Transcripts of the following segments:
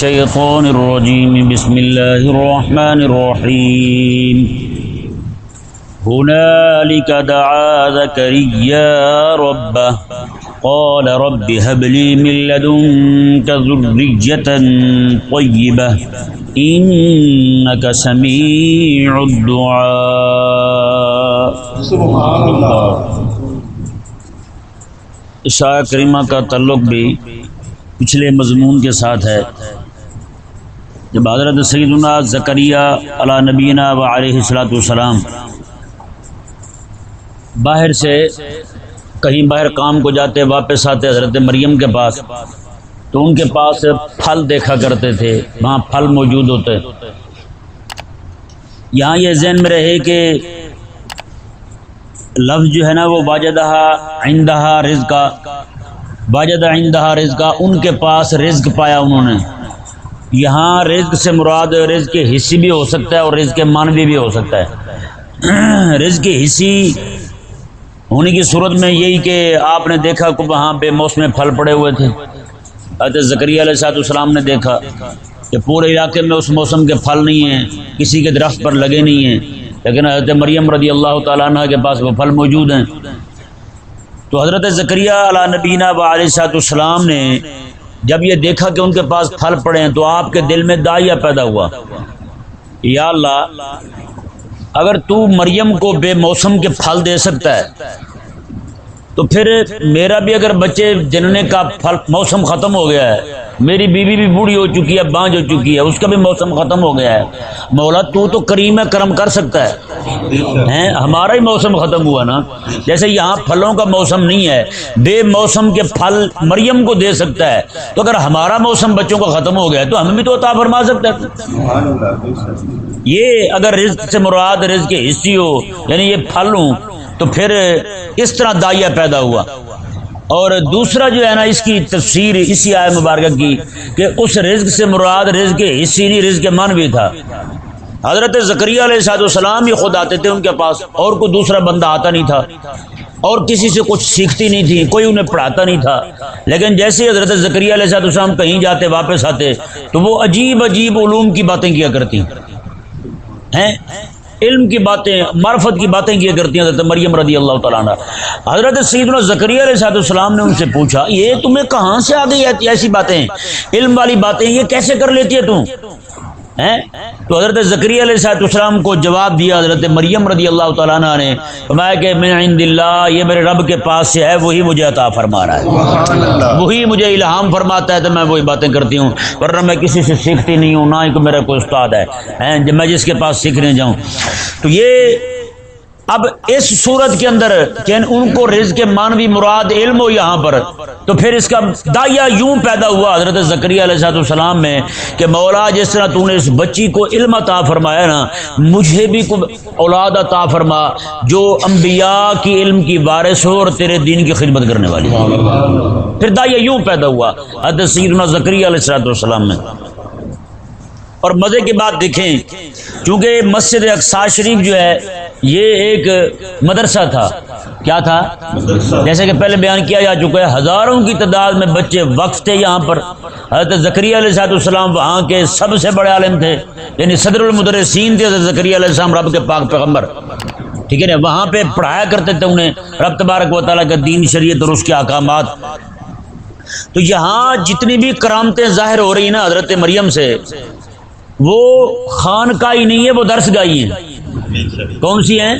الشيطان الرجيم. بسم الله الرحمن الرحيم. هنالك دعا زكريا ربه. قال رب هب لي من لدنك ذرية طيبة. إنك سميع الدعاء. سبحان اللہ عشاء کریمہ کا تعلق بھی پچھلے مضمون کے ساتھ ہے۔ جب حضرت سیدنا زکریہ علی نبینہ و علیہ الصلاۃ والسلام باہر سے کہیں باہر کام کو جاتے واپس آتے حضرت مریم کے پاس، تو ان کے پاس پھل دیکھا کرتے تھے، وہاں پھل موجود ہوتے۔ یہاں یہ ذہن میں رہے کہ لفظ جو ہے نا وہ واجدہ آئندہ رزقا واجدہ آئندہ رزقا، ان کے پاس رزق پایا انہوں نے۔ یہاں رزق سے مراد رزق کے حصی بھی ہو سکتا ہے اور رزق کے مانوی بھی ہو سکتا ہے۔ رزق کے حصی ہونے کی صورت میں یہی کہ آپ نے دیکھا کہ وہاں بے موسم پھل پڑے ہوئے تھے۔ حضرت زکریہ علیہ صاحب السلام نے دیکھا کہ پورے علاقے میں اس موسم کے پھل نہیں ہیں، کسی کے درخت پر لگے نہیں ہیں۔ لیکن حضرت مریم رضی اللہ تعالیٰ عنہ کے پاس وہ پھل موجود ہیں۔ تو حضرت زکریہ علیہ نبینہ و علیہ صاحب السلام نے جب یہ دیکھا کہ ان کے پاس پھل پڑے ہیں تو آپ کے دل میں دائیا پیدا ہوا۔ یا اللہ، اگر تو مریم کو بے موسم کے پھل دے سکتا ہے تو پھر میرا بھی اگر بچے جننے کا پھل موسم ختم ہو گیا ہے، میری بیوی بھی بوڑھی ہو چکی ہے، بانج ہو چکی ہے، اس کا بھی موسم ختم ہو گیا ہے۔ مولا، تو تو کریم ہے، کرم کر سکتا ہے۔ ہمارا ہی موسم ختم ہوا نا۔ جیسے یہاں پھلوں کا موسم نہیں ہے بے موسم کے پھل مریم کو دے سکتا ہے۔ تو اگر ہمارا موسم بچوں کا ختم ہو گیا ہے، تو ہمیں بھی تو عطا فرما سکتا ہے۔ یہ اگر رزق سے مراد رزق کے حصی ہو یعنی یہ پھل ہوں تو پھر اس طرح دائیا پیدا ہوا۔ اور دوسرا جو ہے نا، اس کی تفسیر اسی آئے مبارکہ کی کہ اس رزق سے مراد رزق کے حصی نہیں، رزق کے من بھی تھا۔ حضرت زکریہ علیہ صاحب السلام ہی خود آتے تھے ان کے پاس، اور کوئی دوسرا بندہ آتا نہیں تھا۔ اور کسی سے کچھ سیکھتی نہیں تھی، کوئی انہیں پڑھاتا نہیں تھا۔ لیکن جیسے ہی حضرت زکریہ علیہ صاحب السلام کہیں جاتے، واپس آتے، تو وہ عجیب عجیب علوم کی باتیں کیا کرتی۔ ہیں؟ علم کی باتیں، معرفت کی باتیں کیا کرتی ہیں؟ حضرت مریم رضی اللہ تعالیٰ عنہ۔ حضرت سیدنا زکریہ علیہ صاحب السلام نے ان سے پوچھا، یہ تمہیں کہاں سے آ گئی ایسی- باتیں؟ علم والی باتیں، یہ کیسے کر لیتی ہے تم تو حضرت زکریہ علیہ صاحب السلام کو جواب دیا حضرت مریم رضی اللہ تعالیٰ عنہ نے فرمایا کہ من عند اللہ یہ میرے رب کے پاس سے ہے وہی مجھے عطا فرما رہا ہے۔ وہی مجھے الہام فرماتا ہے تو میں وہی باتیں کرتی ہوں۔ ورنہ میں کسی سے سیکھتی نہیں ہوں نہ ہی کوئی میرا کوئی استاد ہے۔ جب میں جس کے پاس سیکھنے جاؤں۔ تو یہ اب اس صورت کے اندر کہ ان کو رزق کے مانوی مراد علم ہو یہاں پر تو پھر اس کا دائیا یوں پیدا ہوا حضرت زکریہ علیہ صاحب السلام میں کہ مولا جس طرح تو نے اس بچی کو علم عطا فرمایا نا مجھے بھی کوئی اولاد عطا فرما جو انبیاء کی علم کی وارث ہو اور تیرے دین کی خدمت کرنے والی ہو۔ پھر دائیا یوں پیدا ہوا حضرت سیدنا زکریہ علیہ السلام والسلام میں۔ اور مزے کی بات دیکھیں چونکہ مسجد اقصا شریف جو ہے یہ ایک مدرسہ تھا۔ کیا تھا؟ جیسے کہ پہلے بیان کیا جا چکا ہے، ہزاروں کی تعداد میں بچے وقف تھے یہاں پر۔ حضرت زکریہ علیہ صاحب السلام وہاں کے سب سے بڑے عالم تھے یعنی صدر المدرسین تھے حضرت زکریہ علیہ السلام، رب کے پاک پیغمبر۔ ٹھیک ہے نا؟ وہاں پہ پڑھایا کرتے تھے انہیں، رب تبارک و تعالیٰ کا دین، شریعت اور اس کے احکامات۔ تو یہاں جتنی بھی کرامتیں ظاہر ہو رہی ہیں نا حضرت مریم سے، وہ خان کا ہی نہیں ہے، وہ درس گاہی ہیں۔ کون سی ہیں؟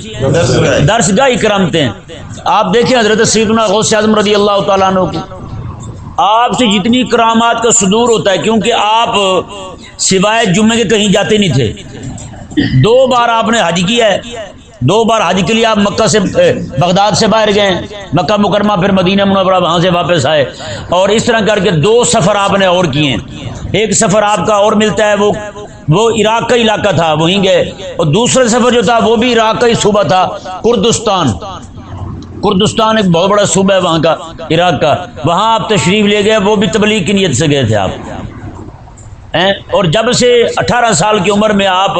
درس گاہی کرامتیں آپ دیکھیں حضرت سیدنا غوث اعظم رضی اللہ تعالیٰ عنہ کی۔ آپ سے جتنی کرامات کا صدور ہوتا ہے، کیونکہ آپ سوائے جمعے کے کہیں جاتے نہیں تھے۔ دو بار آپ نے حج کیا ہے۔ دو بار حج کے لیے آپ مکہ سے بغداد سے باہر گئے مکہ مکرمہ، پھر مدینہ منورہ، وہاں سے واپس آئے۔ اور اس طرح کر کے دو سفر آپ نے اور کیے ہیں۔ ایک سفر آپ کا اور ملتا ہے، وہ وہ عراق کا علاقہ تھا، وہیں گئے۔ اور دوسرا سفر جو تھا، وہ بھی عراق کا ہی صوبہ تھا، کردستان۔ کردستان ایک بہت بڑا صوبہ ہے وہاں کا، عراق کا۔ وہاں آپ تشریف لے گئے، وہ بھی تبلیغ کی نیت سے گئے تھے آپ۔ اور جب سے اٹھارہ سال کی عمر میں آپ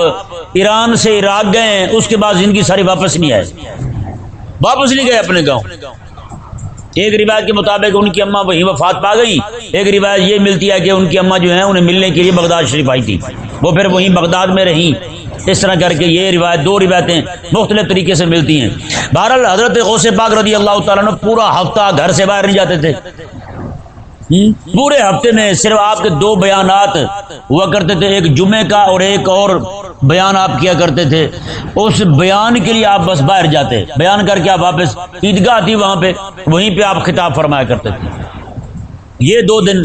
ایران سے عراق گئے ہیں اس کے بعد زندگی ساری واپس نہیں آئے واپس نہیں گئے اپنے گاؤں۔ ایک روایت کے مطابق ان کی اماں وہیں وفات پا گئی۔ ایک روایت یہ ملتی ہے کہ ان کی اماں جو ہیں انہیں ملنے کے لیے بغداد شریف آئی تھی۔ وہ پھر وہیں بغداد میں رہیں۔ اس طرح کر کے یہ روایت، دو روایتیں مختلف طریقے سے ملتی ہیں۔ بہرحال حضرت غوث پاک رضی اللہ تعالیٰ نے پورا ہفتہ گھر سے باہر نہیں جاتے تھے۔ پورے ہفتے میں صرف آپ کے دو بیانات ہوا کرتے تھے، ایک جمعے کا اور ایک اور بیان آپ کیا کرتے تھے؟ اس بیان کے لیے آپ بس باہر جاتے۔ بیان کر کے آپ واپس، عیدگاہ تھی وہاں پہ، وہیں پہ آپ خطاب فرمایا کرتے تھے۔ یہ دو دن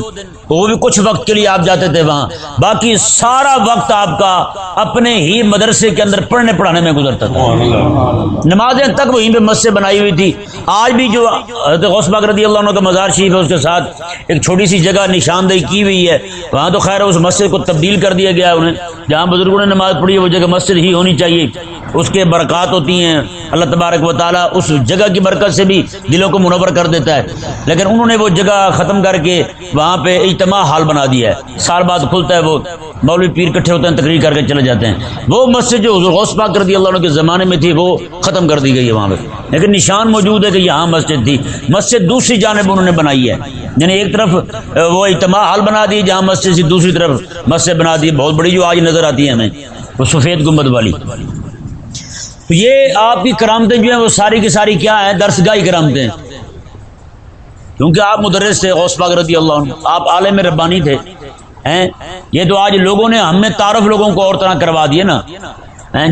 وہ بھی کچھ وقت کے لیے آپ جاتے تھے وہاں۔ باقی سارا وقت آپ کا اپنے ہی مدرسے کے اندر پڑھنے پڑھانے میں گزرتا تھا۔ نمازیں تک وہیں پہ مسجد بنائی ہوئی تھی۔ آج بھی جو حضرت غوث پاک رضی اللہ عنہ کا مزار شریف ہے اس کے ساتھ ایک چھوٹی سی جگہ نشاندہی کی ہوئی ہے۔ وہاں تو خیر اس مسجد کو تبدیل کر دیا گیا انہیں۔ جہاں بزرگوں نے نماز پڑھی ہے وہ جگہ مسجد ہی ہونی چاہیے۔ اس کے برکات ہوتی ہیں۔ اللہ تبارک و تعالیٰ اس جگہ کی برکت سے بھی دلوں کو منور کر دیتا ہے۔ لیکن انہوں نے وہ جگہ ختم کر کے وہاں پہ اجتماع حال بنا دیا ہے۔ سال بعد کھلتا ہے وہ، مولوی پیر کٹھے ہوتے ہیں، تقریر کر کے چلے جاتے ہیں۔ وہ مسجد جو حضور غوث پاک رضی اللہ عنہ کے زمانے میں تھی، وہ ختم کر دی گئی ہے وہاں پہ۔ لیکن نشان موجود ہے کہ یہاں مسجد تھی۔ مسجد دوسری جانب انہوں نے بنائی ہے۔ یعنی ایک طرف وہ اجتماع حال بنا دی جہاں مسجد سے دوسری طرف مسجد بنا دی۔ بہت بڑی جو آج نظر آتی ہے ہمیں، وہ سفید گنبد والی۔ تو یہ آپ کی کرامتیں جو ہیں وہ ساری کی ساری کیا ہیں؟ درسگاہی کرامتیں۔ کیونکہ آپ مدرس تھے، غوث پاک رضی اللہ عنہ۔ آپ عالم ربانی تھے، ہیں؟ یہ تو آج لوگوں نے ہم نے تعارف لوگوں کو اور طرح کروا دیے نا۔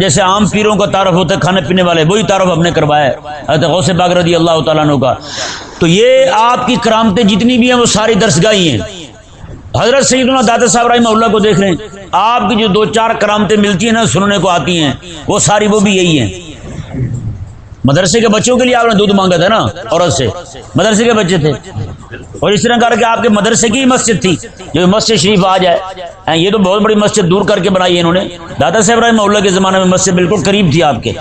جیسے عام پیروں کا تعارف ہوتا ہے، کھانے پینے والے، وہی تعارف ہم نے کروایا ہے۔ غوث پاک رضی اللہ تعالیٰ عنہ کا۔ تو یہ آپ کی کرامتیں جتنی بھی ہیں وہ ساری درسگاہی ہیں۔ حضرت سیدنا دادا صاحب رحمہ اللہ کو دیکھ رہے ہیں۔ آپ کی جو دو چار کرامتیں ملتی ہیں نا، سننے کو آتی ہیں۔ وہ ساری وہ بھی یہی ہیں۔ مدرسے کے بچوں کے لیے آپ نے دودھ مانگا تھا نا، عورت سے۔ مدرسے کے بچے تھے۔ اور اس طرح کر کے آپ کے مدرسے کی مسجد تھی۔ جو مسجد شریف آ جائے۔ یہ تو بہت بڑی مسجد دور کر کے بنائی ہے انہوں نے۔ دادا صاحب رحمہ اللہ کے زمانے میں مسجد بالکل قریب تھی آپ کے۔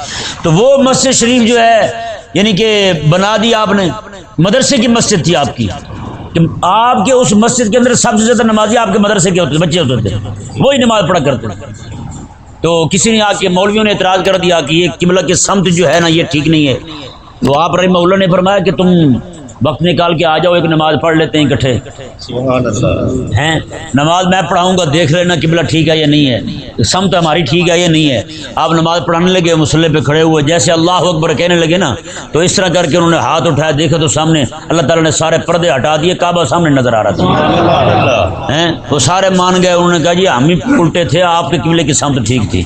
تو وہ مسجد شریف جو ہے یعنی کہ بنا دی آپ نے۔ مدرسے کی مسجد تھی آپ کی۔ کہ آپ کے اس مسجد کے اندر سب سے زیادہ نمازی آپ کے مدرسے کے ہوتے بچے ہوتے تھے وہی نماز پڑھا کرتے تو کسی نے آ کے مولویوں نے اعتراض کر دیا کہ یہ قبلہ کے سمت جو ہے نا، یہ ٹھیک نہیں ہے۔ تو آپ رحمہ اللہ نے فرمایا کہ تم وقت نکال کے آ جاؤ ایک نماز پڑھ لیتے ہیں اکٹھے۔ ہیں؟ نماز میں پڑھاؤں گا دیکھ لینا قبلہ ٹھیک ہے یا نہیں ہے۔ سمت ہماری ٹھیک ہے یا نہیں ہے۔ آپ نماز پڑھانے لگے مسلح پہ کھڑے ہوئے جیسے اللہ اکبر کہنے لگے نا تو اس طرح کر کے انہوں نے ہاتھ اٹھایا دیکھا تو سامنے اللہ تعالیٰ نے سارے پردے ہٹا دیے کعبہ سامنے نظر آ رہا تھا۔ ہیں؟ وہ سارے مان گئے انہوں نے کہا جی ہم ہی الٹے تھے آپ کے قبلے کی سمت ٹھیک تھی۔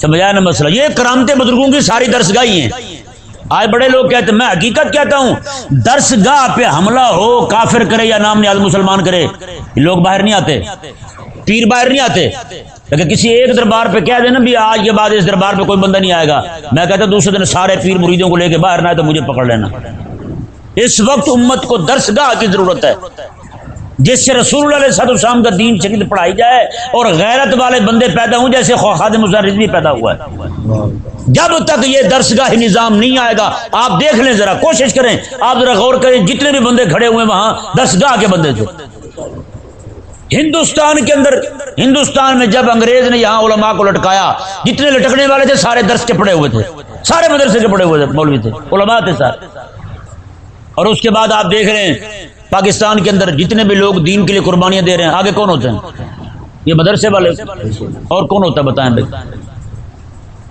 سمجھایا نا مسئلہ؟ یہ کرامت بزرگوں کی ساری درسگاہی ہیں۔ آج بڑے لوگ کہتے ہیں، میں حقیقت کہتا ہوں درس گاہ پہ حملہ ہو، کافر کرے یا نام نیاز مسلمان کرے یہ لوگ باہر نہیں آتے، پیر باہر نہیں آتے۔ لیکن کسی ایک دربار پہ کہہ دینا بھی آج کے بعد اس دربار پہ کوئی بندہ نہیں آئے گا۔ میں کہتا ہوں، دوسرے دن سارے پیر مریدوں کو لے کے باہر نہ آئے تو مجھے پکڑ لینا۔ اس وقت امت کو درس گاہ کی ضرورت ہے۔ جس سے رسول اللہ علیہ السلام کا دین شریف پڑھائی جائے اور غیرت والے بندے پیدا ہوں جیسے خادم بھی پیدا ہوا ہے۔ جب تک یہ درسگاہ نظام نہیں آئے گا، آپ دیکھ لیں ذرا، کوشش کریں۔ آپ ذرا غور کریں، جتنے بھی بندے کھڑے ہوئے وہاں، درسگاہ کے بندے تھے ہندوستان کے اندر، ہندوستان میں جب انگریز نے یہاں علماء کو لٹکایا، جتنے لٹکنے والے تھے، سارے درس کے پڑے ہوئے تھے۔ سارے مدرسے کے پڑے ہوئے تھے، مولوی تھے، علماء تھے سارے۔ اور اس کے بعد آپ دیکھ رہے ہیں پاکستان کے اندر جتنے بھی لوگ دین کے لیے قربانیاں دے رہے ہیں، آگے کون ہوتے ہیں؟ یہ مدرسے والے، اور کون ہوتا ہے بتائیں بھائی؟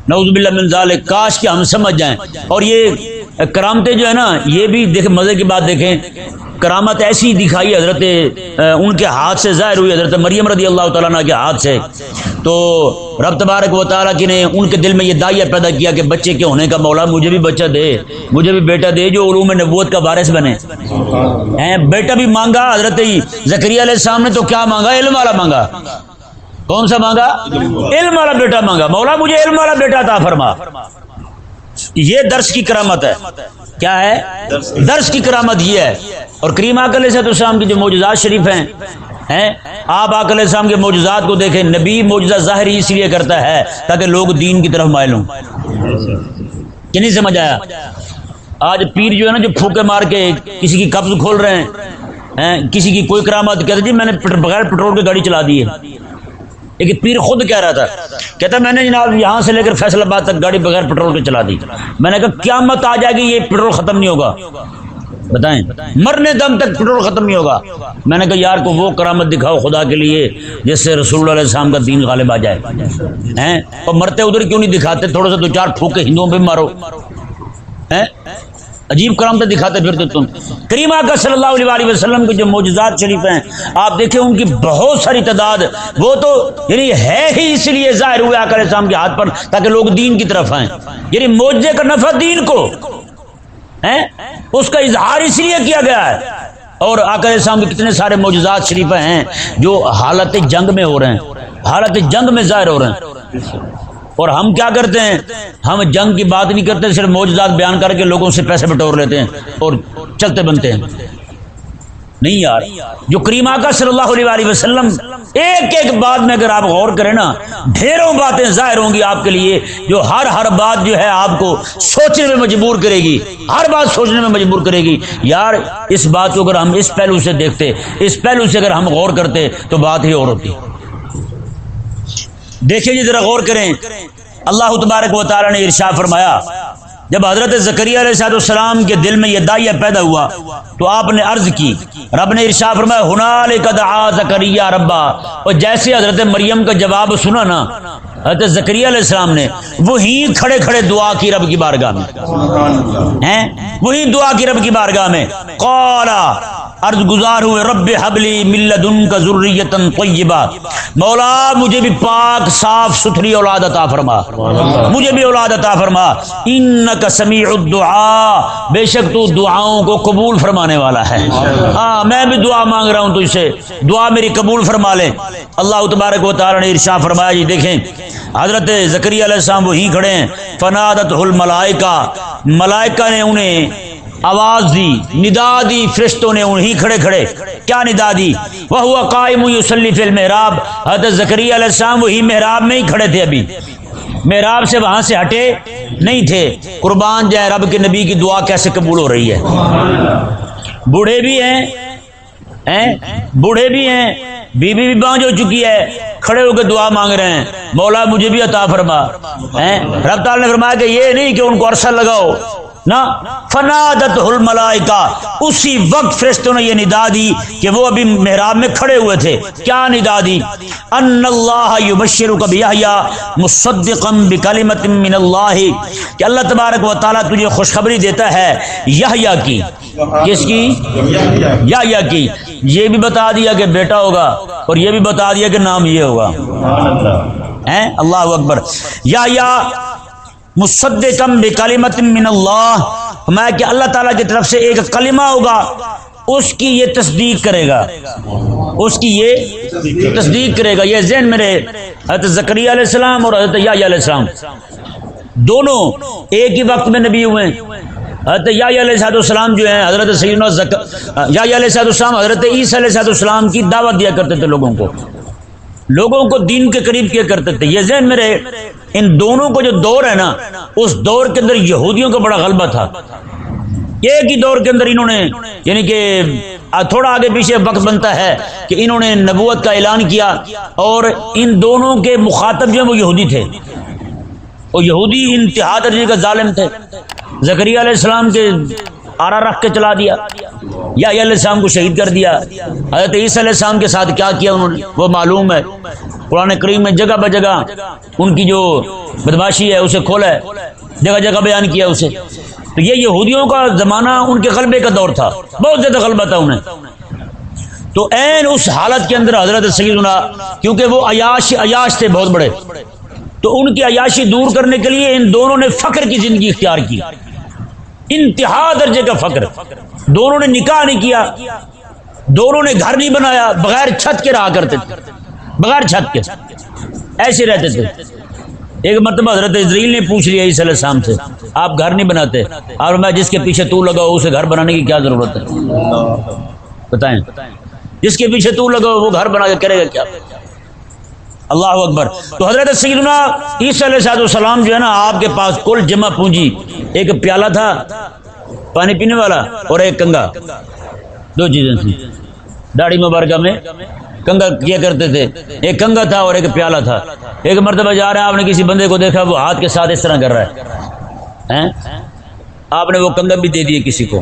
نعوذ باللہ من ذالک، کاش کہ ہم سمجھ جائیں۔ اور یہ کرامتیں جو ہے نا، یہ بھی دیکھ مزے کی بات دیکھیں۔ کرامت ایسی دکھائی حضرت ان کے ہاتھ سے ظاہر ہوئی، حضرت مریم رضی اللہ تعالیٰ کے ہاتھ سے۔ تو رب تبارک و تعالیٰ کی نے ان کے دل میں یہ دائیا پیدا کیا کہ بچے کے ہونے کا مولا مجھے بھی بچہ دے، مجھے بھی بیٹا دے، جو علوم نبوت کا وارث بنے۔ ہیں، بیٹا بھی مانگا، حضرت زکریہ علیہ السلام نے تو کیا مانگا؟ علم والا مانگا۔ کون سا مانگا؟ علم والا بیٹا مانگا۔ مولا مجھے علم والا بیٹا تھا فرما۔ یہ درس کی کرامت ہے۔ کیا ہے؟ درس کی کرامت یہ ہے۔ اور کریم آکل سے السلام کی جو موجزات شریف ہیں ہیں؟ آپ آکل السلام کے موجزات کو دیکھیں، نبی موجزہ ظاہری اس لیے کرتا ہے تاکہ لوگ دین کی طرف مائل ہوں۔ کہ نہیں سمجھ آیا؟ آج پیر جو ہے نا، جو پھوکے مار کے کسی کی قبض کھول رہے ہیں کسی کی کوئی کرامت کہتے جی میں نے بغیر پیٹرول کی گاڑی چلا دی ہے۔ ایک پیر خود کہہ رہا تھا، کہتا میں نے جناب یہاں سے لے کر فیصلہ آباد تک گاڑی بغیر پیٹرول کے چلا دی۔ میں نے کہا، قیامت آ جائے گی، یہ پیٹرول ختم نہیں ہوگا۔ بتائیں۔ مرنے دم تک پٹرول ختم نہیں ہوگا۔ میں نے کہا، یار کو وہ کرامت دکھاؤ خدا کے لیے، جس سے رسول اللہ علیہ السلام کا دین غالب آ جائے۔ ہیں؟ اور مرتے ادھر کیوں نہیں دکھاتے؟ تھوڑا سا دو چار پھوکے ہندوؤں پہ مارو۔ ہیں؟ عجیب کرامتیں دکھاتے پھرتے تم۔ کریمہ کا صلی اللہ علیہ وسلم کے جو معجزات شریف ہیں، آپ دیکھیں ان کی بہت ساری تعداد۔ وہ تو یعنی ہے ہی اس لیے ظاہر ہوئے آکر اسلام کے ہاتھ پر، تاکہ لوگ دین کی طرف آئیں۔ یعنی معجزے کا نفع دین کو۔ اس کا اظہار اس لیے کیا گیا ہے؟ اور آکر اسلام کے کتنے سارے معجزات شریف ہیں جو حالت جنگ میں ہو رہے ہیں، حالت جنگ میں ظاہر ہو رہے ہیں۔ اور ہم کیا کرتے ہیں؟ ہم جنگ کی بات نہیں کرتے، صرف موجزات بیان کر کے لوگوں سے پیسے بٹور لیتے ہیں اور چلتے بنتے ہیں۔ نہیں یار. جو کریما کا صلی اللہ علیہ وسلم ایک ایک بات میں اگر آپ غور کریں نا، ڈھیروں باتیں ظاہر ہوں گی آپ کے لیے جو ہر ہر بات جو ہے آپ کو سوچنے میں مجبور کرے گی، ہر بات سوچنے میں مجبور کرے گی۔ یار، اس بات کو اگر ہم اس پہلو سے دیکھتے، اس پہلو سے اگر ہم غور کرتے تو بات ہی اور ہوتی۔ دیکھیں جی ذرا غور کریں۔ اللہ تبارک و تعالی نے ارشا فرمایا جب حضرت زکریہ علیہ صاحب السلام کے دل میں یہ دائیا پیدا ہوا تو آپ نے عرض کی، رب نے ارشا فرمایا ہنال دعا زکریہ ربا اور جیسے حضرت مریم کا جواب سنا نا حضرت زکریہ علیہ السلام نے وہی کھڑے کھڑے دعا کی رب کی بارگاہ میں۔ ہیں؟ وہی دعا کی رب کی بارگاہ میں۔ قالا، عرض گزار ہوئے، رب حبلی ملدن کا ضروریتن طیبہ مولا، مجھے بھی پاک، صاف، ستھری اولاد عطا فرما۔ مجھے بھی اولاد عطا فرما۔ انک سمیع الدعاء۔ بے شک تو دعاؤں کو قبول فرمانے والا ہے۔ ہاں میں بھی دعا مانگ رہا ہوں تجھ سے۔ دعا میری قبول فرما لے اللہ تبارک و تعالی نے ارشاد فرمایا جی دیکھیں حضرت زکری علیہ السلام وہیں کھڑے ہیں۔ فنادت الملائکہ۔ ملائکہ نے انہیں آواز دی، ندا دی، فرشتوں نے انہیں کھڑے کھڑے۔ کیا ندا دی؟ وہ ہوا قائم یصلی فی المحراب۔ حضرت زکریا علیہ السلام وہی محراب میں ہی کھڑے تھے ابھی۔ محراب سے وہاں سے ہٹے نہیں تھے۔ قربان جائے رب کے نبی کی دعا کیسے قبول ہو رہی ہے؟ بوڑھے بھی ہیں؟ بوڑھے بھی ہیں۔ بیوی بھی بانج ہو چکی ہے، کھڑے ہو کے دعا مانگ رہے ہیں۔ مولا مجھے بھی عطا فرما۔ رب تعالی نے فرمایا کہ یہ نہیں کہ ان کو عرصہ لگاؤ۔ نہ فنادت الملائکہ۔ اسی وقت فرشتوں نے یہ ندا دی کہ وہ ابھی محراب میں کھڑے ہوئے تھے۔ کیا ندا دی؟ ان اللہ یبشرک بیحیا مصدقا بکلمت من اللہ۔ کہ اللہ تبارک و تعالی تجھے خوشخبری دیتا ہے یحییٰ کی۔ کس کی؟ یحییٰ کی۔ یہ بھی بتا دیا کہ بیٹا ہوگا اور یہ بھی بتا دیا کہ نام یہ ہوگا۔ ہیں؟ اللہ اکبر۔ یحییٰ مصدقم بکلمت من اللہ۔ میں کہ اللہ تعالیٰ کی طرف سے ایک کلمہ ہوگا، اس کی یہ تصدیق کرے گا۔ اس کی یہ تصدیق کرے گا۔ یہ ذہن میرے حضرت زکریہ علیہ السلام اور حضرت یحییٰ علیہ السلام۔ دونوں ایک ہی وقت میں نبی ہوئے۔ حضرت یحییٰ علیہ صاحب السلام جو ہیں، حضرت سیدنا زک... یحییٰ علیہ صاحب السلام حضرت عیسیٰ علیہ صاحب السلام کی دعوت دیا کرتے تھے لوگوں کو۔ لوگوں کو دین کے قریب کیا کرتے تھے۔ یہ ذہن میرے ان دونوں کو جو دور ہے نا، اس دور کے اندر یہودیوں کا بڑا غلبہ تھا۔ ایک ہی دور کے اندر انہوں نے یعنی کہ تھوڑا آگے پیچھے وقت بنتا ہے کہ انہوں نے نبوت کا اعلان کیا اور ان دونوں کے مخاطب جو وہ یہودی تھے۔ وہ یہودی انتہا درجے کا ظالم تھے۔ زکریہ علیہ السلام کے آرا رکھ کے چلا دیا۔ یا علیہ السلام کو شہید کر دیا۔ حضرت عیسیٰ علیہ السلام کے ساتھ کیا کیا انہوں نے؟ وہ معلوم ہے۔ قرآن کریم میں جگہ بہ جگہ ان کی جو بدماشی ہے، اسے کھولا ہے۔ جگہ جگہ بیان کیا اسے۔ تو یہ یہودیوں کا زمانہ ان کے غلبے کا دور تھا۔ بہت زیادہ غلبہ تھا انہیں۔ تو این اس حالت کے اندر حضرت سیدنا، کیونکہ وہ عیاش عیاش تھے بہت بڑے۔ تو ان کی عیاشی دور کرنے کے لیے ان دونوں نے فخر کی زندگی اختیار کی۔ انتہا درجے کا فخر دونوں نے نکاح نہیں کیا۔ دونوں نے گھر نہیں بنایا، بغیر چھت کے رہا کرتے تھے۔ بغیر چھت کے۔ ایسے رہتے تھے۔ ایک مرتبہ حضرت اسرائیل نے پوچھ لیا عیسی علیہ السلام سے، آپ گھر نہیں بناتے؟ اور میں جس کے پیچھے تو لگاؤ، اسے گھر بنانے کی کیا ضرورت ہے؟ بتائیں۔ جس کے پیچھے تو لگاؤ، وہ گھر بنا کے کرے گا کیا؟ اللہ اکبر۔ تو حضرت سیدنا عیسی علیہ السلام جو ہے نا، آپ کے پاس کل جمع پونجی۔ ایک پیالہ تھا، پانی پینے والا، اور ایک کنگا۔ دو چیزیں تھیں۔ داڑھی مبارکہ میں کنگا کیا کرتے تھے۔ ایک کنگا تھا اور ایک پیالہ تھا۔ ایک مرتبہ جا رہا ہے، آپ نے کسی بندے کو دیکھا، وہ ہاتھ کے ساتھ اس طرح کر رہا ہے۔ آپ نے وہ کنگم بھی دے دیے کسی کو۔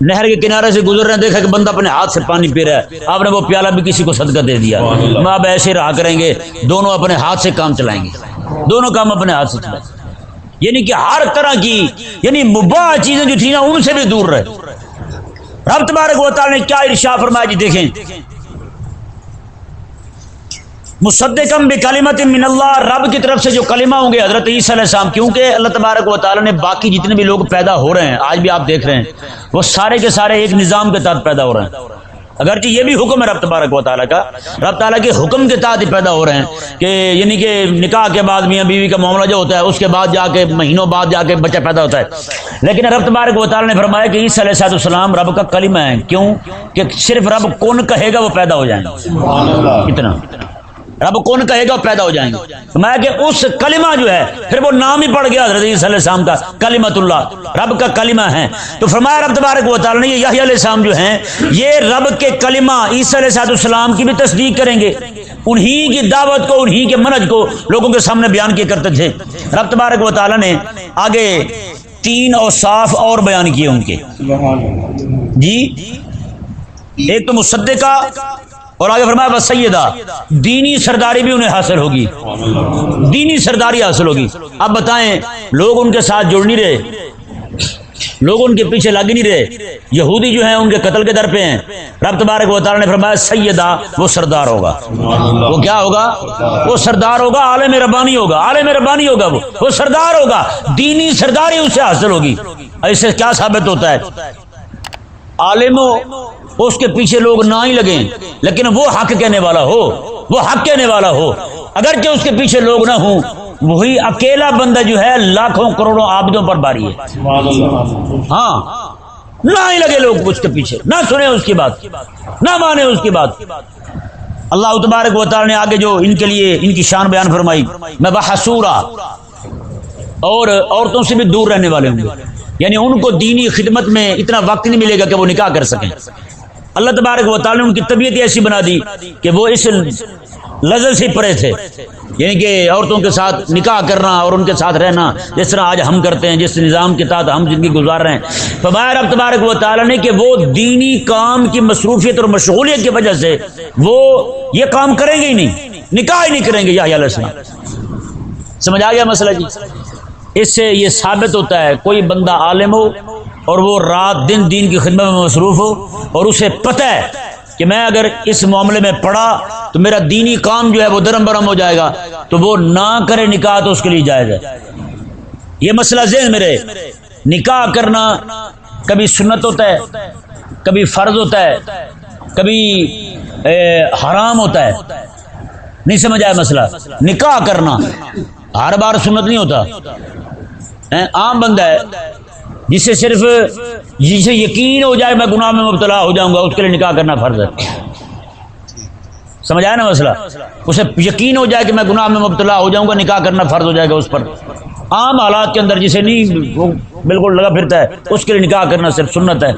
نہر کے کنارے سے گزر رہے ہیں دیکھا کہ بندہ اپنے ہاتھ سے پانی پی رہا ہے۔ آپ نے وہ پیالہ بھی کسی کو صدقہ دے دیا۔ ہم آپ ایسے رہا کریں گے دونوں اپنے ہاتھ سے کام چلائیں گے۔ دونوں کام اپنے ہاتھ سے چلائیں گے۔ یعنی کہ ہر طرح کی یعنی مباح چیزیں جو تھیں نا ان سے بھی دور رہے۔ رب تبارک و تعالی نے کیا ارشا فرمایا جی دیکھیں۔ مصدقم بکلمت من اللہ رب کی طرف سے جو کلمہ ہوں گے حضرت عیسیٰ علیہ السلام کیونکہ اللہ تبارک و تعالی نے باقی جتنے بھی لوگ پیدا ہو رہے ہیں آج بھی آپ دیکھ رہے ہیں وہ سارے کے سارے ایک نظام کے تحت پیدا ہو رہے ہیں۔ اگرچہ یہ بھی حکم ہے رب تبارک و تعالیٰ کا رب تعالیٰ کے حکم کے تحت ہی پیدا ہو رہے ہیں کہ یعنی کہ نکاح کے بعد میاں بیوی کا معاملہ جو ہوتا ہے اس کے بعد جا کے مہینوں بعد جا کے بچہ پیدا ہوتا ہے۔ لیکن رب تبارک و تعالیٰ نے فرمایا کہ عیسی علیہ السلام رب کا کلمہ ہے۔ کیوں؟ کہ صرف رب کون کہے گا وہ پیدا ہو جائیں گے۔ اتنا۔ رب کون کہے گا پیدا ہو جائیں گے؟ میں کہ اس کلمہ جو ہے، پھر وہ نام ہی پڑ گیا حضرت علیہ السلام کا کلمت اللہ۔ رب کا کلمہ ہے۔ تو فرمایا رب تبارک و تعالی نے، یہ علیہ السلام جو ہیں، یہ رب کے کلمہ عیسی علیہ السلام کی بھی تصدیق کریں گے۔ انہی کی دعوت کو، انہی کے منج کو لوگوں کے سامنے بیان کیے کرتے تھے۔ رب تبارک و تعالی نے آگے تین اور صاف اور بیان کیے ان کے۔ جی ایک تو مصدقہ اور آگے فرمایا، بس سیدہ، دینی سرداری بھی انہیں حاصل ہوگی۔ دینی سرداری حاصل ہوگی۔ اب بتائیں، لوگ ان کے ساتھ جڑ نہیں رہے۔ لوگ ان کے پیچھے لگ نہیں رہے۔ یہودی جو ہیں، ان کے قتل کے در پہ ہیں۔ رب تبارک و تعالی نے فرمایا، سیدہ، وہ سردار ہوگا۔ وہ کیا ہوگا؟ وہ سردار ہوگا، عالم ربانی ہوگا۔ عالم ربانی ہوگا وہ۔ وہ سردار ہوگا۔ دینی سرداری اس سے حاصل ہوگی۔ ایسے کیا ثابت ہوتا ہے؟ عالم اس کے پیچھے لوگ نہ ہی لگیں، لیکن وہ حق کہنے والا ہو، وہ حق کہنے والا ہو۔ اگرچہ اس کے پیچھے لوگ نہ ہوں، وہی اکیلا بندہ جو ہے لاکھوں کروڑوں عابدوں پر باری ہے۔ ہاں نہ ہی لگے لوگ اس کے پیچھے، نہ سنے اس کی بات، نہ مانے اس کی بات۔ اللہ تبارک و تعالی نے آگے جو ان کے لیے ان کی شان بیان فرمائی میں بحسورا اور عورتوں سے بھی دور رہنے والے ہوں گے۔ یعنی ان کو دینی خدمت میں اتنا وقت نہیں ملے گا کہ وہ نکاح کر سکیں۔ اللہ تبارک و تعالی نے ان کی طبیعت ایسی بنا دی کہ وہ اس لذت سے پڑے تھے۔ یعنی کہ عورتوں کے ساتھ نکاح کرنا اور ان کے ساتھ رہنا، جس طرح آج ہم کرتے ہیں، جس نظام کے تحت ہم زندگی گزار رہے ہیں۔ فبائر اب تبارک و تعالیٰ نے کہ وہ دینی کام کی مصروفیت اور مشغولیت کی وجہ سے وہ یہ کام کریں گے ہی نہیں، نکاح ہی نہیں کریں گے۔ یا علیہ السلام۔ سمجھ آ گیا مسئلہ جی؟ اس سے یہ ثابت ہوتا ہے، کوئی بندہ عالم ہو اور وہ رات دن دین کی خدمت میں مصروف ہو اور اسے پتہ ہے کہ میں اگر اس معاملے میں پڑھا تو میرا دینی کام جو ہے وہ درم برم ہو جائے گا، تو وہ نہ کرے نکاح تو اس کے لیے جائز ہے۔ یہ مسئلہ ذہن میں رہے۔ نکاح کرنا کبھی سنت ہوتا ہے، کبھی فرض ہوتا ہے، کبھی حرام ہوتا ہے۔ نہیں سمجھ آیا مسئلہ؟ نکاح کرنا ہر بار سنت نہیں ہوتا۔ عام بندہ ہے۔ جسے صرف جسے یقین ہو جائے میں گناہ میں مبتلا ہو جاؤں گا، اس کے لیے نکاح کرنا فرض ہے۔ سمجھ آیا نا مسئلہ؟ اسے یقین ہو جائے کہ میں گناہ میں مبتلا ہو جاؤں گا، نکاح کرنا فرض ہو جائے گا اس پر۔ عام حالات کے اندر جسے نہیں، وہ بالکل لگا پھرتا ہے، اس کے لیے نکاح کرنا صرف سنت ہے۔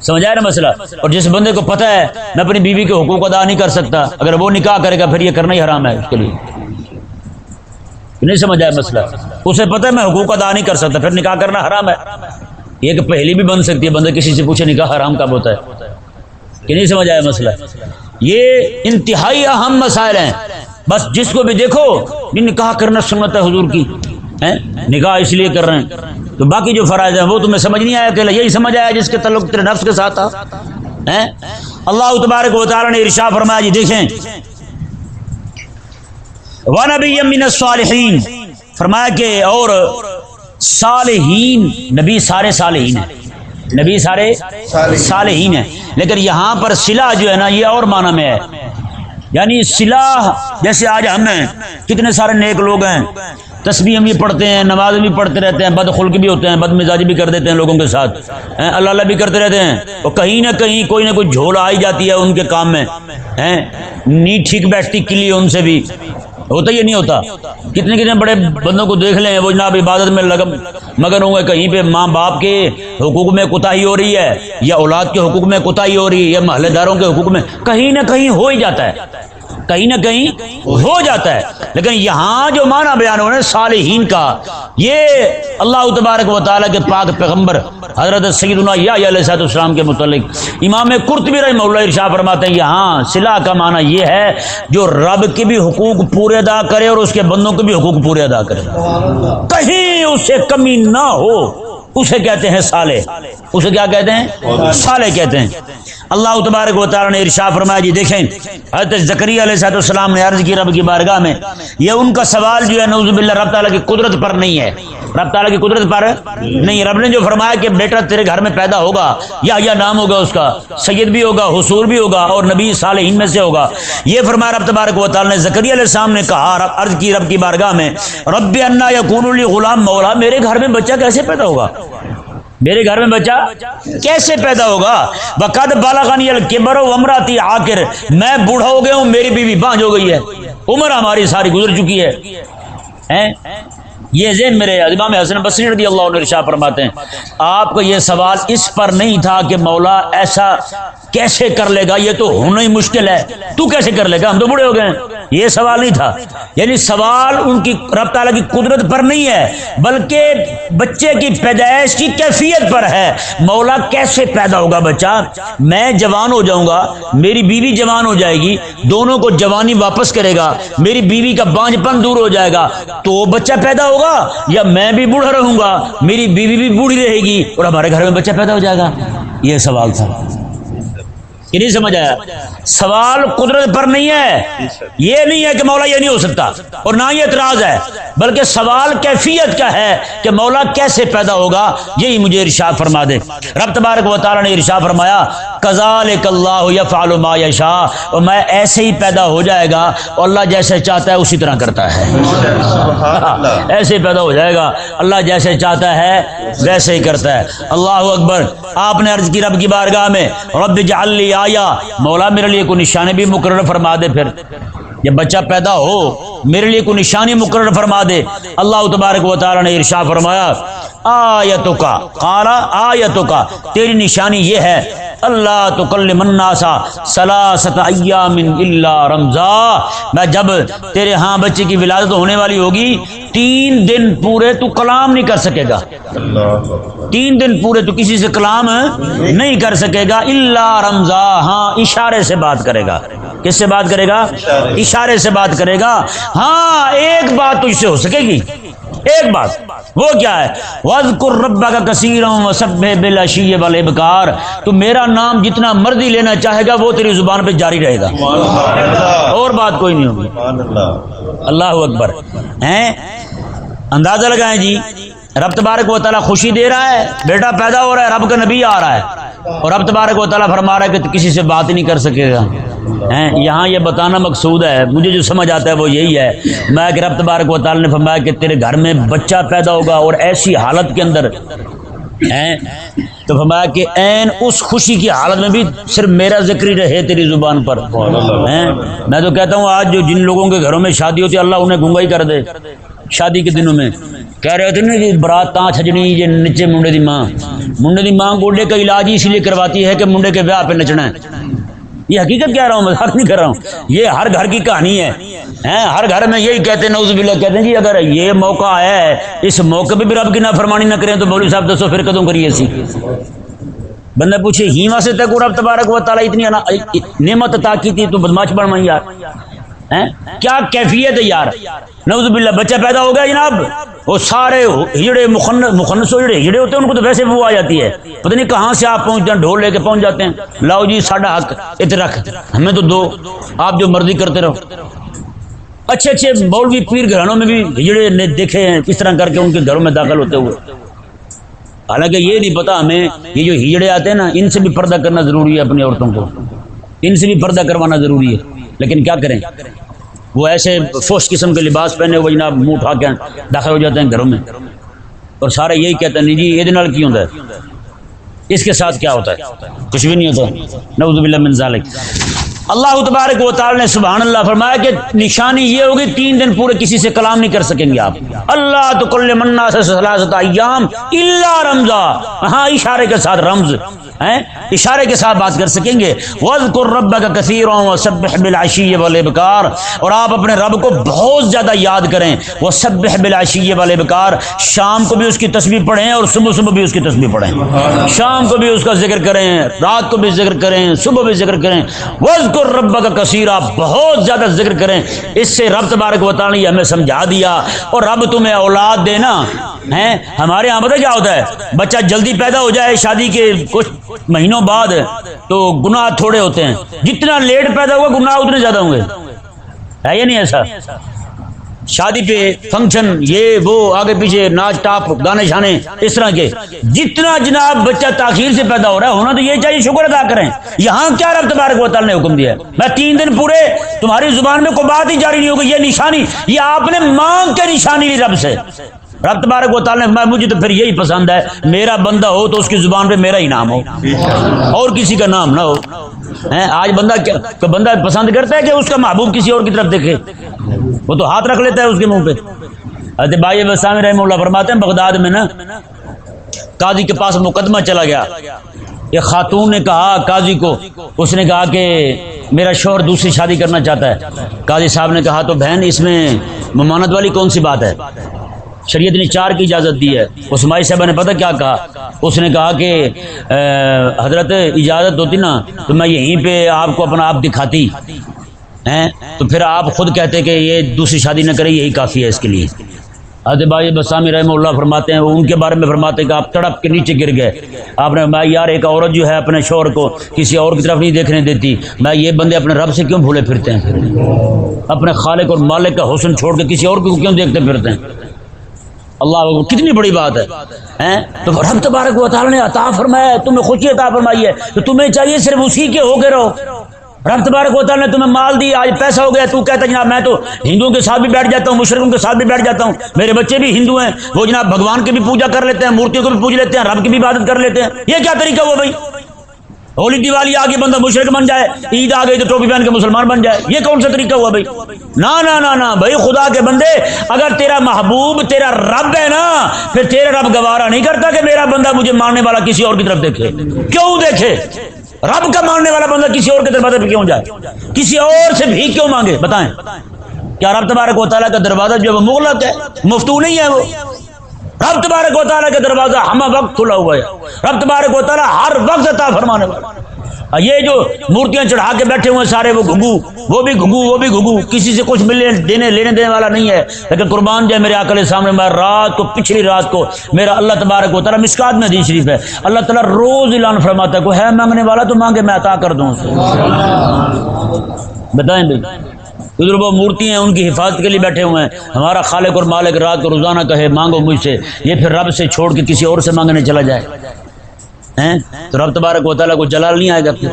سمجھ آیا نا مسئلہ؟ اور جس بندے کو پتہ ہے، میں اپنی بیوی کے حقوق ادا نہیں کر سکتا، اگر وہ نکاح کرے گا، پھر یہ کرنا ہی حرام ہے اس کے لیے۔ نہیں سمجھ آیا مسئلہ؟ اسے پتہ ہے میں حقوق ادا نہیں کر سکتا، پھر نکاح کرنا حرام ہے۔ یہ کہ پہلی بھی بن سکتی ہے بندہ کسی سے پوچھے نکاح حرام کب ہوتا ہے۔ کہ نہیں سمجھ آیا مسئلہ؟ یہ انتہائی اہم مسائل ہیں۔ بس جس کو بھی دیکھو، یہ نکاح کرنا سنت ہے حضور کی نکاح اس لیے کر رہے ہیں۔ تو باقی جو فرائض ہیں، وہ تمہیں سمجھ نہیں آیا کہ یہی سمجھ آیا جس کے تعلق تیرے نفس کے ساتھ تھا۔ اللہ تبارک و تعالی نے ارشا فرمایا جی دیکھیں۔ ونبی من الصالحین فرمایا کہ اور صالحین، نبی سارے صالحین ہیں۔ نبی سارے صالحین ہیں۔ لیکن یہاں پر صلح جو ہے نا، یہ اور معنی میں ہے۔ یعنی صلح جیسے آج ہم ہیں، کتنے سارے نیک لوگ ہیں۔ تسبیح ہم بھی پڑھتے ہیں، نماز بھی پڑھتے رہتے ہیں، بد خلق بھی ہوتے ہیں، بد مزاجی بھی کر دیتے ہیں لوگوں کے ساتھ۔ اللہ اللہ بھی کرتے رہتے ہیں۔ اور کہیں نہ کہیں کوئی نہ کوئی جھول آئی جاتی ہے ان کے کام میں۔ نی ٹھیک بیٹھتی، کلی ان سے بھی۔ ہوتا یہ نہیں ہوتا۔ کتنے کتنے بڑے بندوں کو دیکھ لیں، وہ جناب عبادت میں لگم۔ مگر ہوں گے کہیں پہ ماں باپ کے حقوق میں کوتا ہی ہو رہی ہے، یا اولاد کے حقوق میں کوتا ہی ہو رہی ہے، یا محلے داروں کے حقوق میں، کہیں نہ کہیں ہو ہی جاتا ہے۔ کہیں نہ کہیں ہو جاتا ہے۔ لیکن یہاں جو معنی بیان ہو رہا ہے صالحین کا، یہ اللہ تبارک و تعالیٰ کے پاک پیغمبر حضرت سیدنا یا علیہ صاحب السلام کے متعلق امام قرطبی رحمہ اللہ ارشاد فرماتے ہیں، یہاں صلح کا معنی یہ ہے جو رب کے بھی حقوق پورے ادا کرے اور اس کے بندوں کے بھی حقوق پورے ادا کرے۔ کہیں اس سے کمی نہ ہو، اسے کہتے ہیں سالے اسے کیا کہتے ہیں؟ سالے کہتے ہیں۔ اللہ تبارک و تعالیٰ نے ارشاد فرمایا جی دیکھیں، حضرت زکری علیہ صاحب السلام نے عرض کی رب کی بارگاہ میں، یہ ان کا سوال جو ہے نوز باللہ، رب تعالیٰ کی قدرت پر نہیں ہے۔ رب تعالیٰ کی قدرت پر نہیں، رب نے جو فرمایا کہ بیٹا تیرے گھر میں پیدا ہوگا، یا یا نام ہوگا اس کا، سید بھی ہوگا، حصول بھی ہوگا، اور نبی صالحین میں سے ہوگا۔ یہ فرمایا رب تبارک و تعالیٰ نے زکری علیہ السلام نے کہا، رب عرض کی رب کی بارگاہ میں، رب انا یا قون غلام مولا، میرے گھر میں بچہ کیسے پیدا ہوگا؟ میرے گھر میں بچہ کیسے پیدا ہوگا؟ بقد بالاغانی الکبر و امراتی آخر میں بوڑھا ہو گیا ہوں، میری بیوی بانج ہو گئی ہے۔ عمر ہماری ساری گزر چکی ہے۔ یہ ذہن میرے امام حسن بصری رضی اللہ عنہ ارشاد فرماتے ہیں، آپ کو یہ سوال اس پر نہیں تھا کہ مولا ایسا کیسے کر لے گا؟ یہ تو ہونا ہی مشکل ہے۔ تو کیسے کر لے گا؟ ہم تو بڑے ہو گئے ہیں۔ یہ سوال نہیں تھا۔ یعنی سوال ان کی رب تعالیٰ کی قدرت پر نہیں ہے، بلکہ بچے کی پیدائش کی کیفیت پر ہے۔ مولا کیسے پیدا ہوگا بچہ؟ میں جوان ہو جاؤں گا، میری بیوی جوان ہو جائے گی، دونوں کو جوانی واپس کرے گا، میری بیوی کا بانج پن دور ہو جائے گا، تو بچہ پیدا ہوگا یا میں بھی بوڑھا رہوں گا، میری بیوی بھی بوڑھی رہے گی اور ہمارے گھر میں بچہ پیدا ہو جائے گا؟ یہ سوال تھا۔ یہ نہیں سمجھ آیا؟ سوال قدرت پر نہیں ہے۔ یہ نہیں ہے کہ مولا یہ نہیں ہو سکتا۔ اور نہ یہ اعتراض ہے بلکہ سوال کیفیت کا ہے کہ مولا کیسے پیدا ہوگا یہی مجھے ارشاد فرما دے۔ رب تبارک و تعالیٰ نے ارشاد فرمایا کزال اللہ یفعل ما یشاء اور میں ایسے ہی پیدا ہو جائے گا اور اللہ جیسے چاہتا ہے اسی طرح کرتا ہے۔ ایسے ہی پیدا ہو جائے گا اللہ جیسے چاہتا ہے ویسے ہی کرتا ہے۔ اللہ اکبر آپ نے عرض کی رب کی بارگاہ میں رب جعل لی آیا مولا میرے لیے کوئی نشانے بھی مقرر فرما دے پھر۔ جب بچہ پیدا ہو، میرے لیے کوئی نشانی مقرر فرما دے۔ اللہ تبارک و تعالی نے ارشاد فرمایا آیتوں کا قالا آیتوں کا تیری نشانی یہ ہے، اللہ تو کل مناسا سلاست ایام الا رمضا۔ میں جب تیرے ہاں بچے کی ولادت ہونے والی ہوگی، تین دن پورے تو کلام نہیں کر سکے گا۔ تین دن پورے تو کسی سے کلام نہیں کر سکے گا اللہ رمضا۔ ہاں اشارے سے بات کرے گا۔ کس سے بات کرے گا؟ اشارے سے بات کرے گا۔ ہاں ایک بات تجھ سے ہو سکے گی۔ ایک بات۔ وہ کیا ہے؟ وَذْكُرْ رَبَّكَ كَثِيرًا وَسَبِّحْ بِالْعَشِيِّ وَالْإِبْكَارِ تو میرا نام جتنا مرضی لینا چاہے گا، وہ تیری زبان پہ جاری رہے گا۔ اور بات کوئی نہیں ہوگی۔ اللہ اکبر۔ ہیں؟ اندازہ لگائیں جی۔ رب تبارک و تعالیٰ خوشی دے رہا ہے۔ بیٹا پیدا ہو رہا ہے، رب کا نبی آ رہا ہے۔ اور رب تبارک و تعالیٰ فرما رہا ہے کہ کسی سے بات نہیں کر سکے گا۔ ہیں؟ یہاں یہ بتانا مقصود ہے، مجھے جو سمجھ آتا ہے وہ یہی ہے۔ میں کہ رب تبارک و تعالیٰ نے فرمایا کہ تیرے گھر میں بچہ پیدا ہوگا اور ایسی حالت کے اندر تو فرمایا کہ این اس خوشی کی حالت میں بھی صرف میرا ذکر ہی رہے تیری زبان پر میں تو کہتا ہوں آج جو جن لوگوں کے گھروں میں شادی ہوتی ہے، اللہ انہیں گنگا ہی کر دے۔ شادی کے دنوں میں۔ کہہ رہے ہوتے نا جی برات تاں چھجنی یہ نچے منڈے دی ماں۔ منڈے دی ماں گوڈے کا علاج ہی اس لیے کرواتی ہے کہ منڈے کے بیاہ پہ نچنا ہے۔ یہ حقیقت کہہ رہا ہوں مذاق نہیں کر رہا ہوں۔ یہ ہر گھر کی کہانی ہے۔ ہر گھر میں یہی کہتے ہیں نوز باللہ، کہتے ہیں جی اگر یہ موقع آیا ہے، اس موقع پہ بھی رب کی نافرمانی نہ کریں تو مولوی صاحب دسو پھر کدوں کریے سی۔ بندہ پوچھے، ہی واسطے تک رب تبارک و تعالیٰ اتنی نعمت عطا کی تھی، تو بدماش بڑھ یار۔ کیا کیفیت ہے یار؟ نوز باللہ، بچہ پیدا ہو گیا جناب، وہ سارے ہجڑے مخنص ہجڑے ہجڑے ہوتے ہیں، ان کو تو ویسے وہ آ جاتی ہے۔ پتہ نہیں کہاں سے آپ پہنچتے ہیں، ڈھول لے کے پہنچ جاتے ہیں۔ لاؤ جی ساڈا حق ات رکھ۔ ہمیں تو دو، آپ جو مرضی کرتے رہو۔ اچھے اچھے مولوی پیر گھرانوں میں بھی ہجڑے نے دیکھے ہیں، کس طرح کر کے ان کے گھروں میں داخل ہوتے ہوئے۔ حالانکہ یہ نہیں پتا ہمیں، یہ جو ہجڑے آتے ہیں نا، ان سے بھی پردہ کرنا ضروری ہے اپنی عورتوں کو۔ ان سے بھی پردہ کروانا ضروری ہے۔ لیکن کیا کریں؟ وہ ایسے فوش قسم کے لباس پہنے ہوئے جناب منہ اٹھا کے داخل ہو جاتے ہیں گھروں میں۔ اور سارے یہی کہتے ہیں جی یہ نال کی ہوتا ہے؟ اس کے ساتھ کیا ہوتا ہے؟ کچھ بھی نہیں ہوتا۔ نعوذ باللہ من ذالک۔ اللہ تبارک و تعالی نے سبحان اللہ فرمایا کہ نشانی یہ ہوگی، تین دن پورے کسی سے کلام نہیں کر سکیں گے آپ۔ اللہ تو کل منا سے ایام اللہ رمضا۔ ہاں اشارے کے ساتھ رمز اشارے کے ساتھ بات کر سکیں گے۔ وزقر رب کا کثیر بالعشی والابکار اور آپ اپنے رب کو بہت زیادہ یاد کریں۔ وہ سب بالعشی والابکار شام کو بھی اس کی تسبیح پڑھیں اور صبح صبح بھی اس کی تسبیح پڑھیں۔ شام کو بھی اس کا ذکر کریں، رات کو بھی ذکر کریں، صبح بھی ذکر کریں۔ وزقر رب کا کثیرہ بہت زیادہ ذکر کریں۔ اس سے رب تبارک و تعالی ہمیں سمجھا دیا۔ اور رب تمہیں اولاد دینا، ہیں؟ ہمارے یہاں پتہ کیا ہوتا ہے؟ بچہ جلدی پیدا ہو جائے، شادی کے کچھ مہینوں بعد تو گناہ تھوڑے ہوتے ہیں۔ جتنا لیٹ پیدا ہوا گناہ اتنے زیادہ ہوں گے۔ ہے یا نہیں ایسا شادی پہ فنکشن یہ، وہ، آگے پیچھے، ناچ، ٹاپ، گانے شانے، اس طرح کے۔ جتنا جناب بچہ تاخیر سے پیدا ہو رہا ہے، ہونا تو یہ چاہیے، شکر ادا کریں۔ یہاں کیا رب تبارک و تعالی نے حکم دیا ہے؟ میں تین دن پورے تمہاری زبان میں کوئی بات ہی جاری نہیں ہوگی، یہ نشانی، یہ آپ نے مانگ کے نشانی لی رب سے۔ رب تبارک و تعالی نے مجھے تو پھر یہی پسند ہے، میرا بندہ ہو تو اس کی زبان پہ میرا ہی نام ہو۔ اور کسی کا نام نہ ہو۔ آج بندہ کیا بندہ پسند کرتا ہے کہ اس کا محبوب کسی اور کی طرف دیکھے؟ وہ تو ہاتھ رکھ لیتا ہے اس کے منہ پہ۔ حضرت بھائی وسام رحم اللہ فرماتے ہیں، بغداد میں نا، قاضی کے پاس مقدمہ چلا گیا۔ ایک خاتون نے کہا، قاضی کو، اس نے کہا کہ میرا شوہر دوسری شادی کرنا چاہتا ہے۔ قاضی صاحب نے کہا، تو بہن، اس میں ممانت والی کون سی بات ہے؟ شریعت نے چار کی اجازت دی ہے۔ اس مائی صاحبہ نے پتہ کیا کہا؟ اس نے کہا کہ حضرت اجازت ہوتی نا، تو میں یہیں پہ آپ کو اپنا آپ دکھاتی۔ ہیں؟ تو پھر آپ خود کہتے کہ یہ دوسری شادی نہ کرے، یہی کافی ہے اس کے لیے۔ حضرت بھائی بسامی رحمہ اللہ فرماتے ہیں، ان کے بارے میں فرماتے ہیں کہ آپ تڑپ کے نیچے گر گئے۔ آپ نے میں یار، ایک عورت جو ہے اپنے شوہر کو کسی اور کی طرف نہیں دیکھنے دیتی۔ میں یہ بندے اپنے رب سے کیوں بھولے پھرتے ہیں؟ اپنے خالق اور مالک کا حسن چھوڑ کے کسی اور کو کیوں دیکھتے پھرتے ہیں؟ اللہ کتنی بڑی بات ہے تو رب تبارک و تعالی نے عطا فرمایا تمہیں خوشی عطا فرمائی ہے، تو تمہیں چاہیے صرف اسی کے ہو کے رہو۔ رب تبارک و تعالی نے تمہیں مال دی، آج پیسہ ہو گیا، تو کہتا جناب میں تو ہندوؤں کے ساتھ بھی بیٹھ جاتا ہوں مشرقوں کے ساتھ بھی بیٹھ جاتا ہوں، میرے بچے بھی ہندو ہیں، وہ جناب بھگوان کی بھی پوجا کر لیتے ہیں، مورتیوں کو بھی پوج لیتے ہیں، رب کی بھی عبادت کر لیتے ہیں۔ یہ کیا طریقہ ہوا بھائی؟ ہولی دیوالی آگے بندہ مشرق بن جائے، عید آ گئی تو ٹوپی پہن کے مسلمان بن جائے۔ یہ کون سا طریقہ ہوا بھائی؟ نہ نہ نہ بھائی، خدا کے بندے، اگر تیرا محبوب، تیرا رب ہے نا، پھر تیرے رب گوارا نہیں کرتا کہ میرا بندہ مجھے ماننے والا کسی اور کی طرف دیکھے۔ کیوں دیکھے؟ رب کا ماننے والا بندہ کسی اور کے دروازے پہ کیوں جائے؟ کسی اور سے بھی کیوں مانگے؟ بتائیں۔ کیا رب تبارک و تعالیٰ کا دروازہ جو وہ مغلق ہے؟ مفتو نہیں ہے وہ۔ رب تبارک و تعالیٰ کا دروازہ ہم وقت کھلا ہوا ہے۔ رب تبارک و تعالیٰ ہر وقت عطا فرمانے والا یہ جو مورتیاں چڑھا کے بیٹھے ہوئے سارے وہ گھگو، وہ بھی گھگو، وہ بھی گھگو۔ کسی سے کچھ ملنے، دینے، لینے دینے والا نہیں ہے۔ لیکن قربان جائے میرے آکل سامنے میں رات کو، پچھلی رات کو میرا اللہ تبارک و تعالیٰ مسکات میں حدیث شریف ہے۔ اللہ تعالیٰ روز اعلان فرماتا ہے کوئی ہے مانگنے والا تو مانگے، میں عطا کر دوں۔ اسے بتائیں بھائی۔ ادھر وہ مورتی ہیں، ان کی حفاظت کے لیے بیٹھے ہوئے ہیں۔ ہمارا خالق اور مالک رات کو روزانہ کہے، مانگو مجھ سے، یہ پھر رب سے چھوڑ کے کسی اور سے مانگنے چلا جائے۔ ہیں؟ تو رب تبارک و تعالیٰ کو جلال نہیں آئے گا پھر۔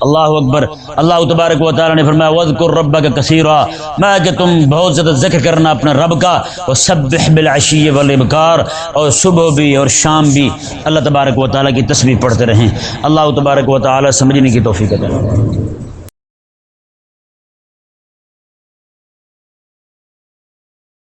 اللہ اکبر۔ اللہ تبارک و تعالیٰ نے فرمایا وذکر رب کا کثیرہ میں کہ تم بہت زیادہ ذکر کرنا اپنے رب کا وہ سب بالعشی والابکار اور صبح بھی اور شام بھی اللہ تبارک و تعالیٰ کی تسبیح پڑھتے رہیں۔ اللہ تبارک و تعالیٰ سمجھنے کی توفیق ہے